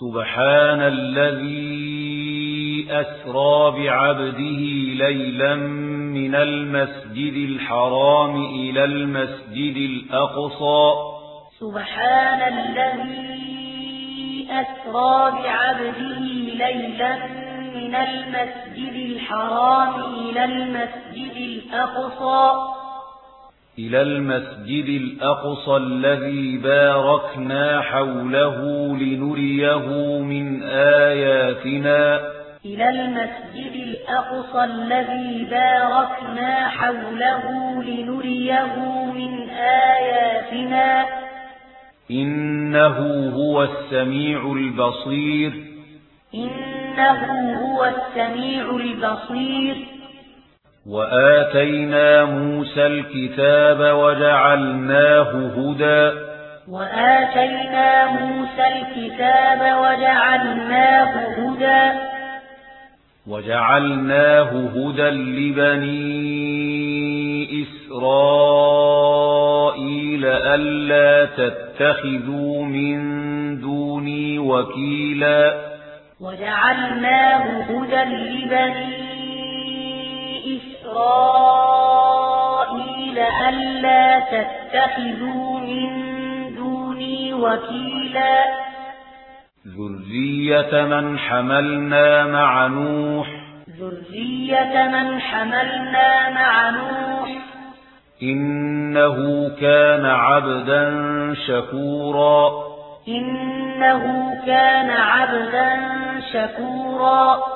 سبحان الذي أسرى بعبده ليلا من المسجد الحرام إلى المسجد الأقصى. سبحان الذي أسرى بعبده ليلا من المسجد الحرام إلى المسجد الأقصى. إلى المسجد الأقصى الذي باركنا حوله لنريه من آياتنا. إلى المسجد الأقصى الذي باركنا حوله لنريه من آياتنا. إنه هو السميع البصير. إنه هو السميع البصير. وآتينا موسى الكتاب وجعلناه هدى. وآتينا موسى الكتاب وجعلناه هدى. وجعلناه هدى لبني إسرائيل ألا تتخذوا من دوني وكيلا. وجعلناه هدى لبني إسرائيل ألا تتخذوا من دوني وكيلا. ذرية من حملنا مع نوح. ذرية من حملنا مع نوح. إنه كان عبدا شكورا. إنه كان عبدا شكورا.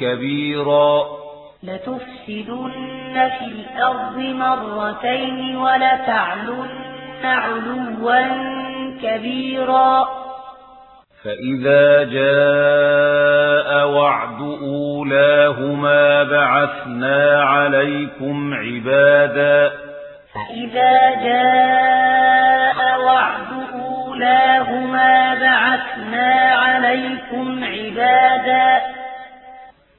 كبيرا. لتفسدن في الأرض مرتين ولتعلن علوا كبيرا. فإذا جاء وعد أولاهما بعثنا عليكم عبادا. فإذا جاء وعد أولاهما بعثنا عليكم عبادا.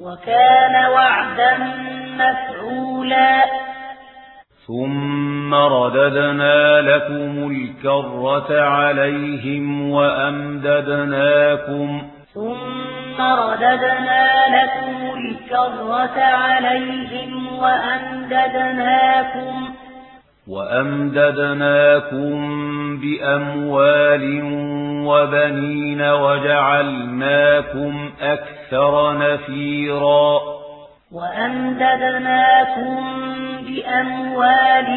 وكان وعدا مفعولا. ثم رددنا لكم الكرة عليهم وأمددناكم. ثم رددنا لكم الكرة عليهم وأمددناكم. وأمددناكم بأموال وبنين وجعلناكم أكثر نفيرا وأمددناكم بأموال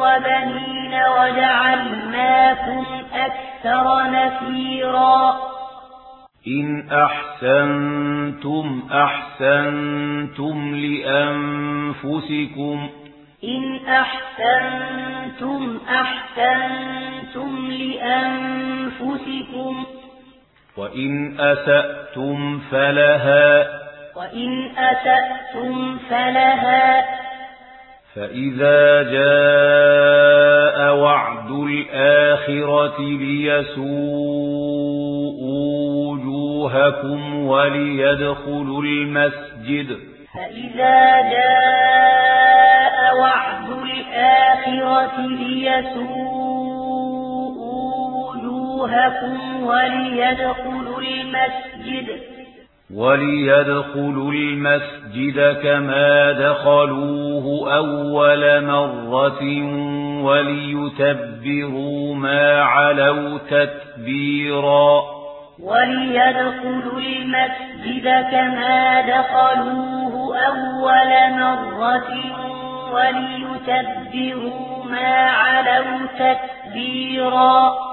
وبنين وجعلناكم أكثر نفيرا إن أحسنتم أحسنتم لأنفسكم إن أحسنتم أحسنتم لأنفسكم وإن أسأتم فلها وإن أسأتم فلها فإذا جاء وعد الآخرة ليسوءوا وجوهكم وليدخلوا المسجد فإذا جاء الآخرة ليسوءوا وجوهكم وليدخلوا المسجد وَلِيَدْخُلُوا الْمَسْجِدَ كَمَا دَخَلُوهُ أَوَّلَ مَرَّةٍ وَلِيُتَبِّرُوا مَا عَلَوْا تَتْبِيرًا وَلِيَدْخُلُوا الْمَسْجِدَ كَمَا دَخَلُوهُ أَوَّلَ مَرَّةٍ وليتبروا ما علوا تتبيرا